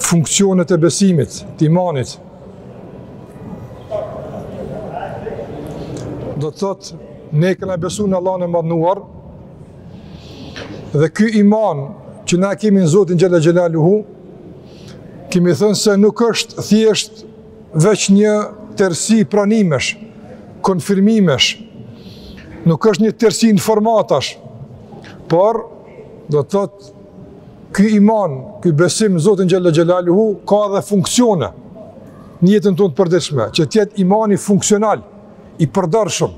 Funksionet e besimit, të imanit. Do të thotë, ne kena besu në Allahun e madhnuar, dhe ky iman që na e kemi në Zotin xhel-le xhelaluhu, kemi thënë se nuk është thjesht veç një tërësi pranimesh, konfirmimesh, nuk është një tërësi informatash, por do të thotë, Ky iman, ky besim në Zotin xhel-le xhelaluhu, ka edhe funksione në jetën tonë të përditshme, që të jetë imani funksional, i përdorshëm,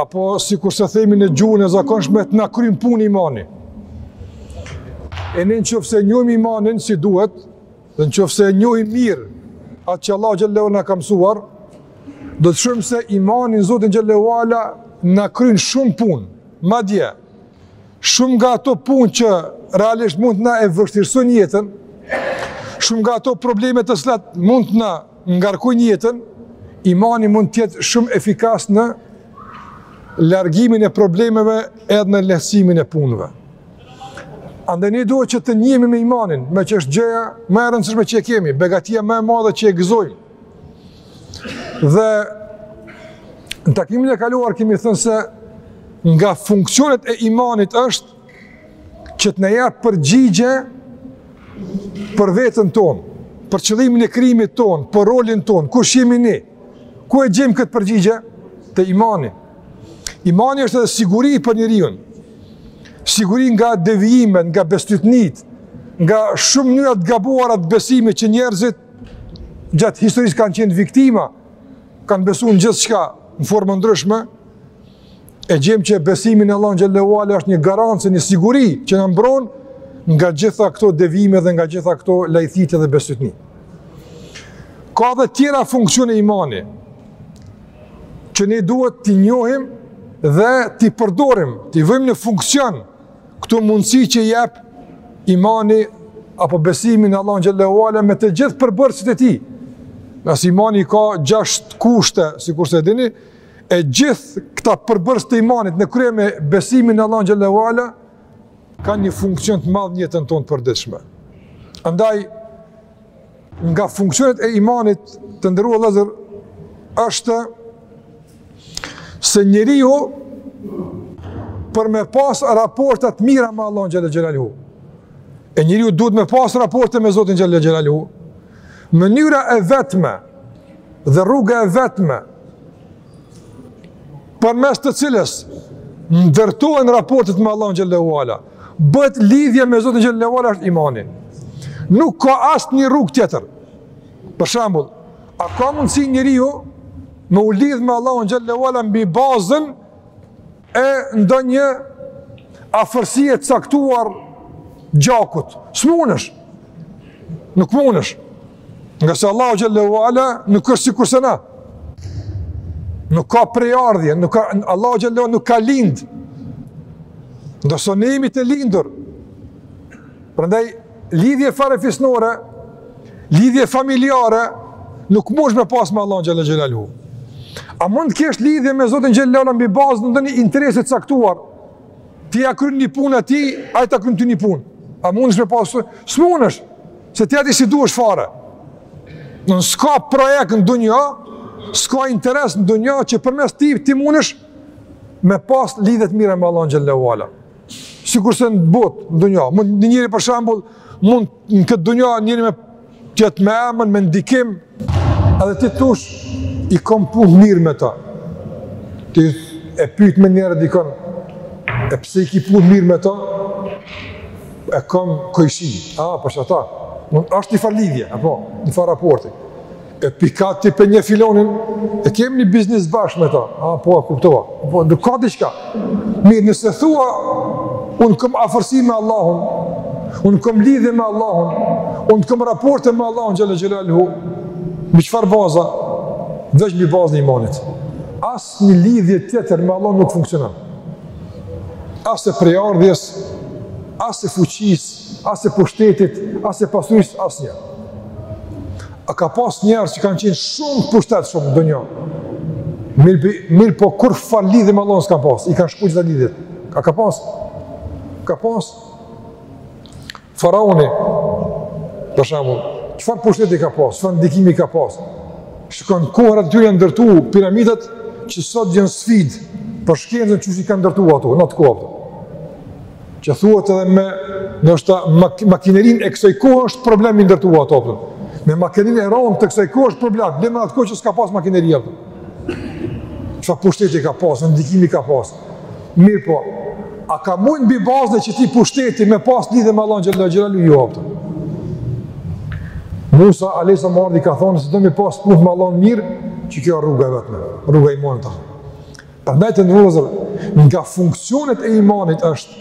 apo sikurse themi në gjuhën e zakonshme, të na kryejë punë imani. E ne në qoftë se e njohim imanin si duhet, dhe në qoftë se e njohim mirë atë që Allahu xhel-le ue ala na ka mësuar, do të shohim se imani në Zotin xhel-le ue ala na kryen shumë punë, madje, Shumë nga ato punë që realisht mund të na e vështirësojnë jetën, shumë nga ato probleme të cilat mund të na ngarkojnë jetën, imani mund të jetë shumë efikas në largimin e problemeve edhe në lehtësimin e punëve. Andaj ne duhet që të njihemi me imanin, meqë është gjëja më e rëndësishme që e kemi, begatia më e madhe që e gëzojmë. Dhe në takimin e kaluar kemi thënë se nga funksionet e imanit është që të na japë përgjigje për veten tonë, për qëllimin e krijimit tonë, për rolin tonë, kush jemi ne? Ku e gjejmë këtë përgjigje? Te imani. Imani është edhe siguri për njeriun. Siguri nga devijimet, nga bestytnitë, nga shumë mënyra të gabuara të besimit që njerëzit gjatë historisë kanë qenë viktima, kanë besu në gjithçka në forma të ndryshme, e gjejmë që besimi në Allahun xhel-le ue ala është një garancë, një siguri që na mbron nga gjitha këto devijime dhe nga gjitha këto lajthitje dhe bestytni. Ka edhe tjera funksione imani, që ne duhet t'i njohim dhe t'i përdorim, t'i vëjmë në funksion Këto mundësi që jep imani apo besimi në Allahun xhel-le ue ala me të gjithë përbërësit e tij. Nëse imani i ka gjashtë kushte, sikurse e dini, e gjithë këta përbërës të imanit në krye me besimin në Allahun xhel-le ue ala, kanë një funksion të madh në jetën tonë të përditshme. Andaj, Nga funksionet e imanit të nderuar vllezër, është se njeriu për me pas raporte të mira me Allahun xhel-le xhelaluhu. E njeriu duhet me pas raporte me Zotin xhel-le xhelaluhu. Mënyra e vetme dhe rruga e vetme përmes të cilës ndërtohen raportet me Allahun xhelle ue ala. Bëhet lidhja me Zotin xhelle ue ala është imani. Nuk ka asnjë rrugë tjetër. Për shembull, a ka mundsi njeriu me u lidh me Allahun xhelle ue ala mbi bazën e ndonjë afërsie të caktuar gjakut. S'munësh. Nuk munësh. Ngase Allahu xhelle ue ala nuk është sikurse na. Nuk ka prejardhje, nuk ka Allahu xhelalehu nuk ka lind. Ndërsa ne jemi të lindur. Prandaj Lidhje farefisnore, lidhje familjare, nuk munësh me pas me Allahun xhelle xhelaluhu. A mund të kesh lidhje me Zotin xhelle ue ala mbi bazën e ndonjë interesi të caktuar, ti ja kryn një punë atij, ai ta kryn ty një punë. A mundesh me pas, s'mundesh, se ti atij s'i duhesh fare. S'ka projekt në dunja, s'ka interes në dunja që përmes tij ti mundesh me pas lidhje të mirë me Allahun xhelaluhu. Sikurse në botë, në dunja, mund një njeri për shembull, mund në këtë dunja njeri me t'jetë me emën, me ndikim, edhe ti thush i kom punët mirë me ta. Ti e pyt menjëherë dikon, e pse i ki punët mirë me ta, e kom kojshi, a, për qata është një farë lidhje, apo, një farë raporti. E pse ki ti pa e njeh filonin, e kemi një biznis bashkë me ta. A, po, a kuptova. Po, ka diçka. Mirë, nëse thua, unë kom afërsi me Allahun, unë kom lidhje me Allahun, unë kom raporte me Allahun, xhelle xhelaluhu, mbi çfarë baza, veç mbi bazën e imanit. Asnjë lidhje tjetër me Allahun nuk funksionon. As e prejardhjes, as e fuqisë, as e pushtetit, as e pasurisë, asnjë. A ka pas njerëz që kanë qenë shumë pushtetshëm në dunjo? Mirë, mirëpo kurrfarë lidhje me Allahun s'kan pas, i kanë shkëputë lidhjet. A ka pas? Ka pas? Faraoni, për shembull, çfarë pushteti ka pas, çfarë ndikimi ka pas? N'kohën e tyne janë ndërtu piramidet që sot janë sfidë për shkencën qysh i kanë ndërtu ato, në atë kohë. Që thuhet edhe me, ndoshta mak makinerinë e kësaj kohë është problem me i ndërtu ato, për. me makinerinë e rëndë të kësaj kohë është problem, le më n'atë kohë që s'ka pas makineria. Për. Çfarë pushteti ka pas, ndikimi ka pas. Mirëpo, a ka mund mbi bazën e qatij pushteti me pas lidhje me Allahun xhelle xhelaluhu, jo, për. Musa alejhi selam erdhi i ka thonë, nëse do m'i pas punët me Allahun mirë, qe kjo rruga e vetëme, rruga e imanit thotë. Prandaj të nderuar vëllezër nga funksionet e imanit është,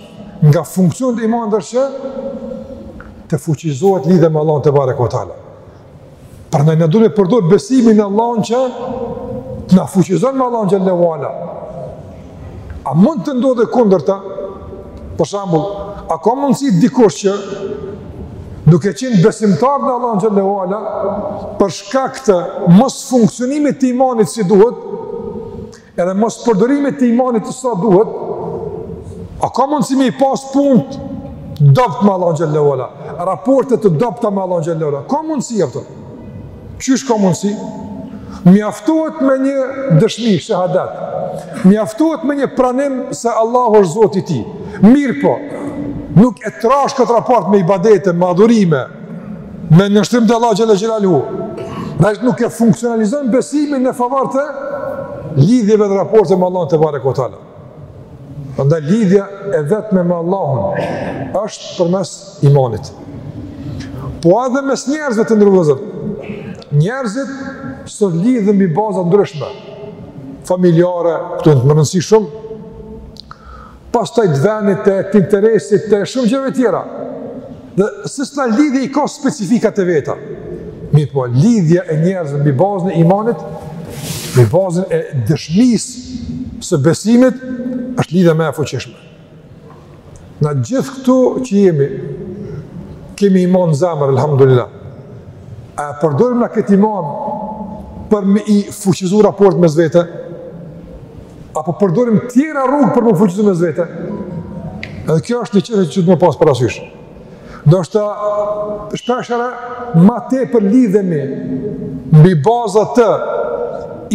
nga funksionet e imanit është që të fuqizohet lidhja me Allahun tebareke ue teala. Prandaj na duhet me përdor besimin në Allahun që të na fuqizon me Allahun xhel-le ue ala. A mund të ndodhë kundërta? Për shembull, a ka mundësi dikush që duke qenë besimtar në Allahun xhel-le ue ala, për shkak të mosfunksionimit të imanit si duhet, edhe mospërdorimit të imanit sa duhet, a ka mundësi me i pas punët dobët me Allahun xhel-le ue ala, raporte të dobëta me Allahun xhel-le ue ala, ka mundësi apo jo. Qysh ka mundësi? Mjaftohet me një dëshmi, shehadet. Mjaftohet me një pranim se Allahu është Zoti i tij. Mirëpo, nuk e trash këtë raport me ibadete, me adhurime, me nënshtrim te Allahu xhel-le xhelaluhu. Do të thotë nuk e funksionalizojnë besimin në favor të lidhjeve dhe raporteve me Allahun tebareke ue teala. Prandaj lidhja e vetme me Allahun është përmes imanit. Po edhe mes njerëzve të nderuar vëllezër, njerëzit sot lidhen mbi baza të ndryshme, familjare, kjo ka rëndësi shumë, pastaj të venit, të, të interesit, të shumë gjërave tjera. Dhe secila lidhje i ka specifikat e veta. Mirëpo, lidhja e njerëzve mbi bazën e imanit, mbi bazën e dëshmisë së besimit, është lidhja më e fuqishme. Na gjithë këtu që jemi, kemi iman në zemër, alhamdulillah. A e përdorim na këtë iman për me i fuqizu raportet mes vete? apo përdorim tjera rrugë për me u fuqizu mes vete. Edhe kjo është një çështje që duhet me pas parasysh. Ndoshta shpeshherë ma tepër lidhemi mbi baza të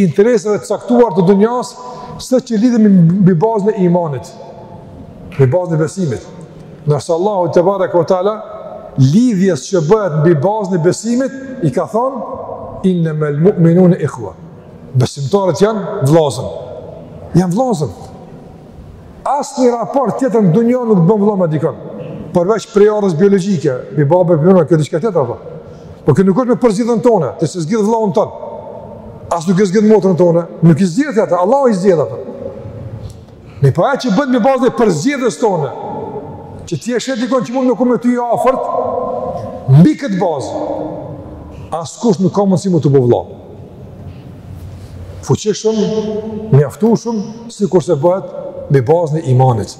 interesave të caktuara të dunjasë, se që lidhemi mbi bazën e imanit, mbi bazën e besimit. Ndërsa Allahu tebareke ue teala, lidhjes që bëhet mbi bazën e besimit, i ka thonë, innemel mu'minune ihua. Besimtarët janë vëllazër. Janë vëllazër. Asnjë raport tjetër në dunja nuk të bën vëlla me dikon. Përveç prejardhës biologjike, me babë, prej nëne, kjo është diçka tjetër ajo. Po kjo nuk është me përzgjedhjen tonde, ti s'e zgjedh vëllaun tond. As nuk e zgjedh motrën tonde, nuk i zgjedh ti ata, Allahu i zgjedh ata. Mirëpo ajo që bëhet mbi bazën e përzgjedhjes tonde, që ti e sheh dikon që mund me u kon me ty i afërt, mbi këtë bazë, askush nuk ka mundësi me t'u bo vëlla fuqishëm, mjaftushëm, sikurse bëhet mbi bazën e imanit.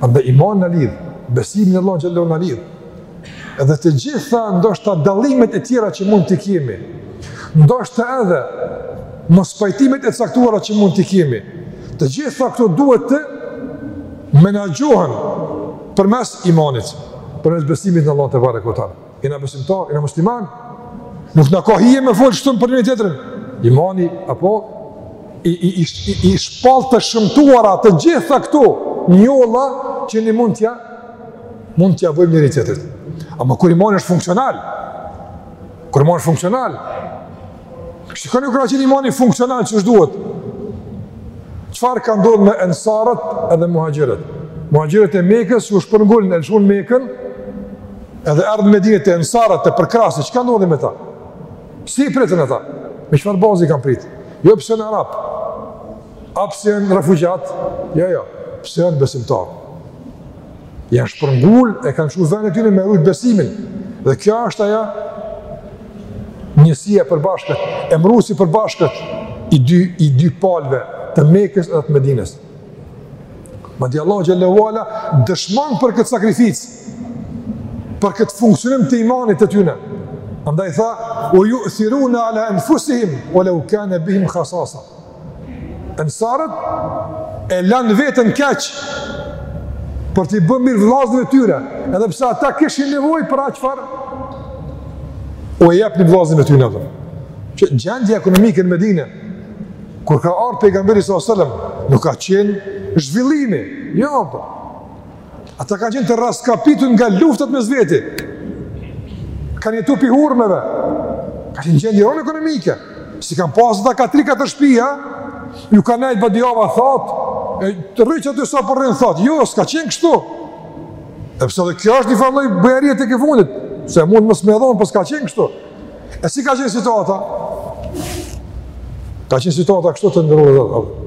Andaj imani na lidh, besimi në Allahun xhel-le ue ala na lidh, Edhe të gjitha ndoshta dallimet e tjera që mund të kemi, ndoshta edhe mospajtimet e caktuara që mund të kemi, të gjitha këto duhet të menaxhohen përmes imanit, përmes besimit në Allah tebareke ue teala. E na besimtarë, e na muslimanë, nuk na ka hije me fol kështu për njëri-tjetrin. Imani apo i i i, i, i shpall të shëmtuara të gjitha këto njolla që ne mund t'ia Mund t'ia bëjmë njëri-tjetrit. Ama kur imani është funksional, kur imani është funksional, shikoni kur ka qenë imani funksional qysh duhet, çfarë ka ndodhë me ensarët edhe muhaxhirët? Muhaxhirët e Mekës që u shpërngulën e lëshuan Mekën, edhe erdhën n'Medine te ensarët, te përkrahësit, çka ka ndodhë me ta? Si i pritën ata? Me çfarë baze i kanë pritë? Jo pse janë arabë, a pse janë refugjatë? Jo, jo, pse janë besimtarë? Janë shpërngul e kanë lëshu venin e tyne me rujt besimin. Dhe kjo është ajo njësia e përbashkët, emëruesi i përbashkët i dy, i dy palëve, të Mekës dhe të Medinës. Madje Allahu xhel-le ue ala dëshmon për këtë sakrificë, për këtë funksionim të imanit të tyne. Andaj tha, ue juthirune ala enfusihim, ue leu kane bihim hasasa. Ensarët e lanë veten keq për t'i bërë mirë vllaznive të tyre, edhe pse ata kishin nevojë për atë çfarë ua jepnin vllaznive të tyre. Dhe. Gjendja ekonomike në Medine, kur ka ardhë Pejgamberi s.a.s. nuk ka qenë n'zhvillim, jo, për. Ata kanë qenë të rraskapitur nga luftat mes veti. Kanë jetu prej hurmave. Ka qenë gjendje jonë ekonomike. S'kanë pasë ata ka tri-katër shpia, ju ka nejtë badihava, thotë, rri qaty sa po rrinë, po thotë, jo, s'ka qenë kështu. Edhe pse edhe kjo është një far lloj bujarie, tekefundit, se mun mos me dhonë, për po s'ka qenë kështu. E si ka qenë situata? Ka qenë situata kështu të nderum dhe dhe dhe.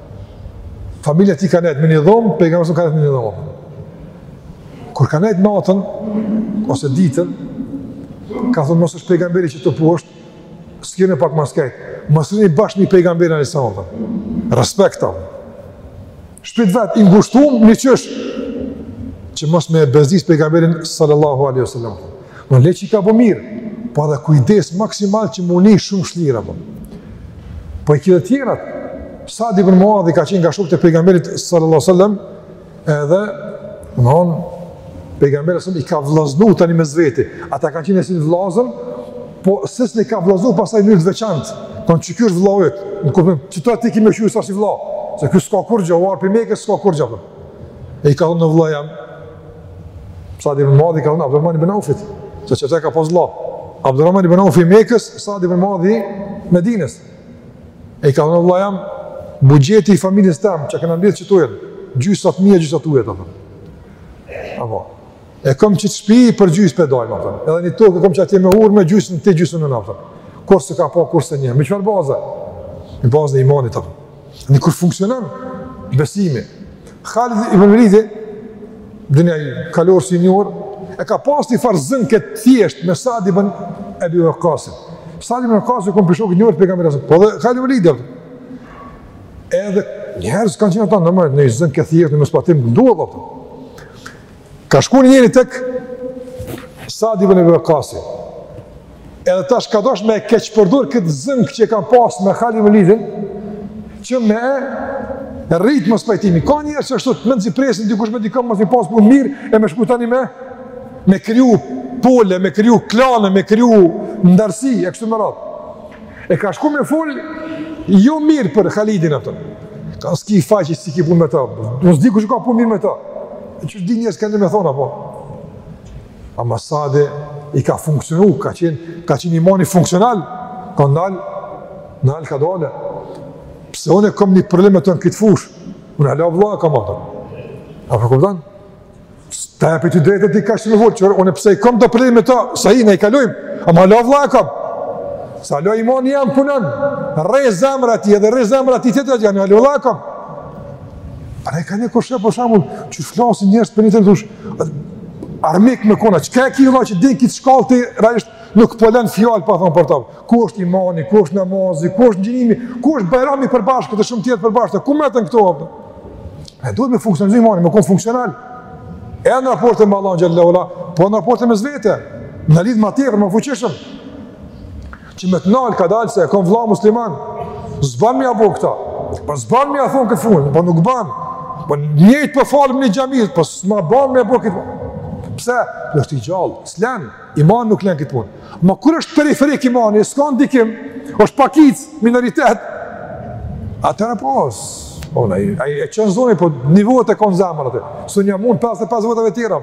Familja e tij ka nejtë me një dhomë, Pejgamberi a.s. ka nejtë me një dhomë. Kur ka nejtë natën, ose ditën, ka thonë mos është Pejgamberi qitu poshtë, shkojmë pak ma skaj, mos rrini bash mbi Pejgamberin alejhi selam, dhe. Respekt a. N'shpi t'vet, i ngushtum ni qosh, që mos me e bezdisë pejgamberin sallallahu alaihi sallam. Hem veç i ka bo mirë, po edhe kujdes maksimal që me u ni shumë shlirë, po. Po edhe tjerat, Sad ibn Muadhi ka qenë nga shokët e pejgamberit sallallahu sallam, edhe, thonë, Pejgamberi sallam i ka vllaznu tanë mes veti, ata kanë qenë si vllazën, po secilin e ka vllaznu masanej n'mënyrë të veçantë, ka thënë qe ky është vllau jot, në kuptim, që ti e ki me kqyrë si vlla, se ky s'ka kurgjë, u ardh prej Meke s'ka kurgjë, po. e i ka thonë vllau jem, Sad ibn Muadhi ka thonë Abdurrahman ibn Aufit, se që të ka pas vlla. Abdurrahman ibn Aufi i Mekës, Sad ibn Muadhi i Medinës. E i ka thonë vllau jem, buxheti i familjes tem, që këna mbjetë që të ujen, gjysa t'mija, gjysa tujat, të thëmë. Apo, e kom qit shpi për gjysë po e dajmë, të thëmë. Edhe një tokë, kom qatje merre gjysën ti gjysën unë, të thëmë. Kurrë s'e ka pa, kurrë s'e njeh, me çfarë baza? Me bazën e imanit, të thëmë. Në kur funksionon besimi. Khalid ibn Velidi, dënja i kalorës i njohur, e ka pas njëfarë zënke të thjeshtë me Sad ibn Ebi Vakasin. Sad ibn Vakasin e kemi prej shokëve të njohur të Pejgamberit alejhi selam, po dhe Khalid ibn Velidi, edhe njerëz kanë qenë ata në mërë, një zënkë të thjeshtë, një mospajtim të nduhet, dhe. ka shku njëri tek Sad ibn Ebi Vakasin, Edhe tash ka dashtë me e keqpërdorë këtë zënkë që e kanë pasë me Khalid ibn Velidin, që me e rritë mospajtimin. Ka njerëz që është mezi presin, dikush me dikon mos i pasë punët mirë, e me shku tani me, me kriju pole, me kriju klane, me kriju ndarësi, e kështu me radhë. E ka shku me folë jo mirë për Khalidin atë. Ka s'ki faqë, s'ki punë me ta. Në s'di kush ka punë mirë me ta. Që s'di njerë s'ka një me thona, po. ama Sadit i ka funksionu, ka qenë, ka qenë imani funksional, ka thonë, ndalë kadale, pse unë e kom një problem me të në këtë fushë, unë ala vlla e kam atë. A po kupton? Ta jep të drejtën ty ka që me folë, qërë unë edhe pse i kom do probleme me të, sa i ne i kalojmë, ama ala vlla e kam. Sa la imani jam punën, prej zemrës ati edhe prej zemrës ati të të të janë, ala vlla e kam. A ne ka njerëz, për shembull, që flasin njështë për një të në të Armik me kona, çka e kjo që din këtë shkallë të rrështë, nuk po len fjalë pa thonë për të. Ku është imani, ku është namazi, ku është agjërimi, ku është bajrami i përbashkët e shumë tjera t'përbashkëta, ku metën këto a po? E duhet me funksionalizu imani, me konë funksional. E në raporte me Allahun xhel-le ve ala, po në raporte mes vete, në lidhë ma tjerë, ma fuqishëm. Që me të nalë kadalë se e kom vlla musliman, s'ban me ia bo këta, po s'ban me ia thonë këtë punë, po nuk ban, po njëjtë për po falemi në një xhami, po s'ma ban me ia bo këtë punë. Pse? Në është i gjallë, s'len, imani nuk len këtë punë. Ama kur është periferik imani, s'ka ndikim, është pakicë, minoritet, atëherë pas, po, ai e çon zonin, po ni votë e ka n'zemër atë, s'ju mund 55 votave tjera,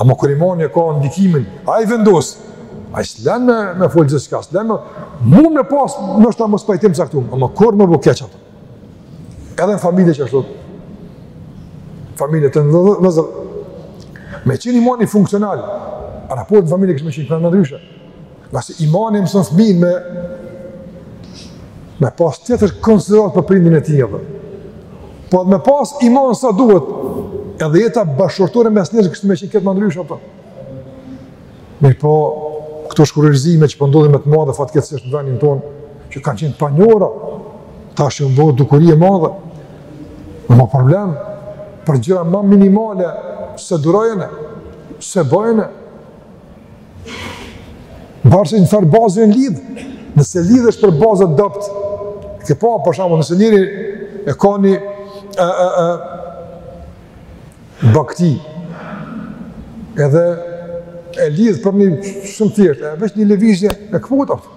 Ama kur imani e ka ndikimin, ai vendos, ai s'len me, me folë gjithçka, s'len me, mund me pas, ndoshta mospajtim të caktun, ama kurrë me bo keq atë. Edhe në familje qashtu, familje të në vëzër, me qenë imani funksional, raporti në familje kish me qenë, krejt ndryshe, Ngase imani mëson fëmijën me me pas tjetër konsideratë për prindin e tij. Po edhe me pas iman sa duhet, edhe jeta bashkëshortore mes njerëzve kish me qenë krejt më ndryshe, a kupton. Mirëpo, këto shkurorëzime që po ndodhin po me të madhe fatkeqësisht në vendin tonë, që kanë qenë të panjohura, tash është bo dukuri e madhe, në më problem, për gjëra ma minimale, s'e durojnë, s'e bojnë, Varet se në çfarë baze je lidhë, nëse lidhesh për bazë të dobët, e ke pa, për shembull, nëse njeri e ka një e, e, e, bakti, edhe e lidh për një shumë të thjeshtë, e veç një lëvizje, e këput atë.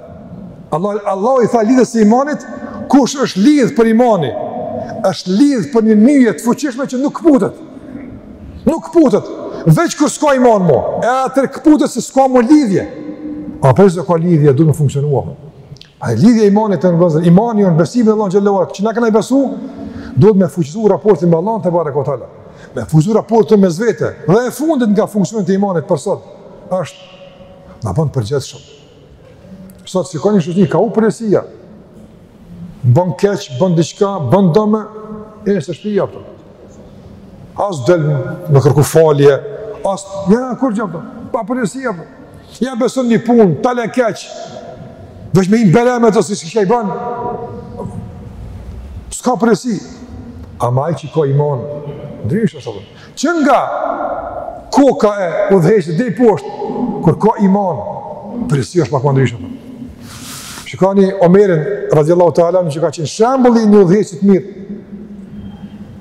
Allah, Allahu i tha lidhjes së imanit, kush është lidhë për iman, është lidhë për një nyje të fuqishme që nuk këputet. Nuk këputet, veç kur s'ka iman mo, e atëherë këputet se s'ka mo lidhje. A përderisa ka lidhje, duhet me funksionu. A lidhja e imanit tonë, vllezër, imani jonë, besimi në Allahun xhelle, që ne kena i besu, duhet me fuqizu raportin me Allahun tebareke ve teala. Me fuqizu raportin mes vete, dhe e fundit nga funksionet e imanit për sot, është na bën të përgjegjshëm. Sot shikoni në shoqëri ka hup përgjegjësia. Bën keq, bën diçka, bën dëme, e nëse shpi jepë. As del me kërku falje, asgja, kurgjo. Papërgjegjësia. Ja beson një punë, ta le keq. Veç me një bela me të si shkaj bën. S'ka përgjegjësi. Ama ai që ka iman, ndryshe është Që nga koka e udhëheqjes deri poshtë, kur ka iman, përgjegjësia është pak më ndryshe. Shikoni Omerin, radijallahu teala anhu, që ka qenë shembulli i një udhëheqësi të mirë,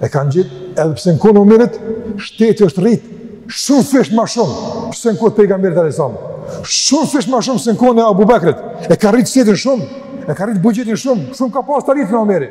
e kanë gjetë, edhe pse në kohën e Omerit, shteti është rritë, shumëfish ma shumë se në kohën e pejgamberit alejhi selam, shumëfish ma shumë se në kohën e Ebu Bekrit, e ka rritë shtetin shumë, e ka rritë buxhetin shumë, shumë ka pas të arritme Omeri.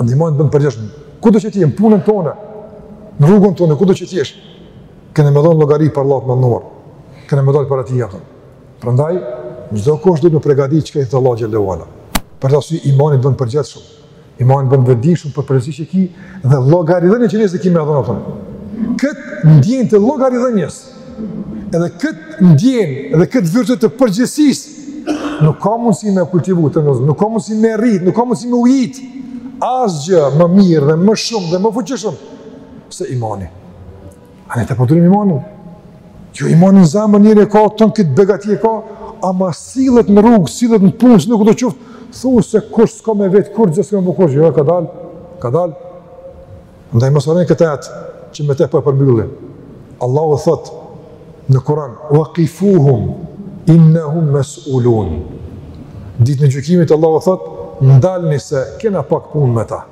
Ndihmojnë të bëjmë përgjeshëm. Ku do që të jemë punën tonë, në rrugën tonë, ku do që të jesh? Kënë me dhonë logari për latë më nëmërë. Kënë me dhonë për ati jetën. Për ndaj, në gjithë kohë është dhëtë me pregadi që ka i thë Allah Gjellë Huala. Për të asë imanit bënë përgjeshë shumë. Imanit bënë vëndi shumë për përgjeshë që ki dhe logari dhënjë që njësë dhe ki me dhënë. Këtë ndjenë të logari dhënjës. Edhe këtë ndjenjë, edhe këtë virtyt të përgjegjësisë, nuk ka mundësi me kultivu te njerëzit, nuk ka mundësi me rritë, nuk ka mundësi me ujitë, asgjë më mirë dhe më shumë dhe më fuqishëm, se imani. A ne ta përdorim po imanin? Jo imanin në zemër njeri e ka, tanë këtë begati e ka, ama sillet në rrugë, sillet në punë, sikudo qoftë, thu se kush s'ka me vetë, kurgjë s'ka me u bo kurrë, jo e ka dalë, ka dalë, Ndaj mos harroni këtë ajet që me te po e përmbyllim. Allahu thot në Kur'an: "Waqifuhum innahum mas'ulun." Ditën e gjykimit Allahu thot: "Ndalni se kena pak punë me ta."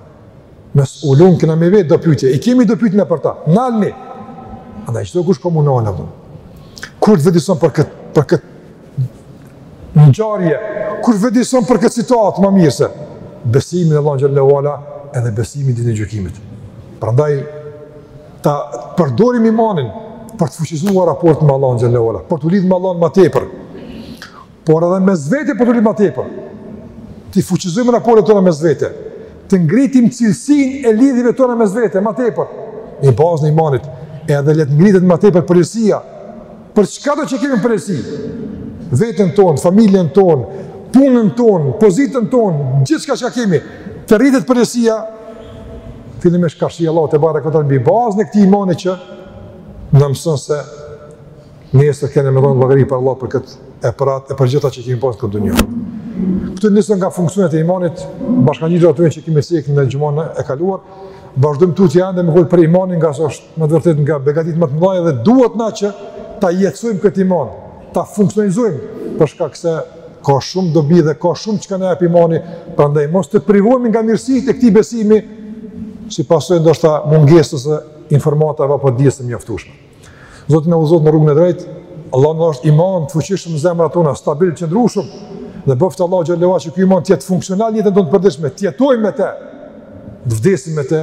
Mas'ulun kena me i vetë do pyetje, i kemi do pyetje për ta. Ndalni. Andaj çdokush ka me u ndal aty. Kush të vetëdijeson për kët për kët ngjarje, kush vetëdijeson për këtë situatë më mirë se besimi në Allahun teala edhe besimi në ditën e gjykimit? Prandaj, ta përdorim imanin për të fuqizu raportin me Allahun teala, për t'u lidhë me Allahun më tepër, por edhe mes vete për t'u lidhë më tepër, të fuqizojmë raportet tona mes vete, të ngritim cilësinë e lidhjeve tona mes vete, më tepër, mbi bazën e imanit, edhe le të ngritet më tepër përgjegjësia, Për çkado që kemi përgjegjësi, Vetën tonë, familjen tonë, punën tonë, pozitën tonë, gjithçka që kemi, të rritet përgjegjësia, fillimisht karshi Allahut e pastaj tjetër mbi bazën e këtij imani që na mëson se nesër kena me dhonë llogari para Allahut për këtë e për atë e për gjithçka që kemi pasë n'këtë dunja. Kjo është njëra nga funksionet e imanit, bashkë me gjithë atyre që kemi cekë në xhumanë e kaluar, vazhdojmë tutje ende me folë për imanin ngase është Me të vërtetë nga begatitë më të mëdha dhe duhet na që ta jetësojmë këtë iman, ta funksionalizojmë, për shkak se ka shumë dobi dhe ka shumë çka na jep imani, prandaj mos të privohemi nga mirësitë e këtij besimi, si pasojë ndoshta e mungesës së informatave apo dijes së mjaftueshme. Zoti na udhëzoftë në rrugën e drejtë, Allahu na dhashtë iman të fuqishëm në zemrat tona, stabil, të qëndrueshëm, dhe bëftë Allahu teala që ky iman të jetë funksional në jetën tonë të përditshme, të jetojmë me te, të vdesim me te,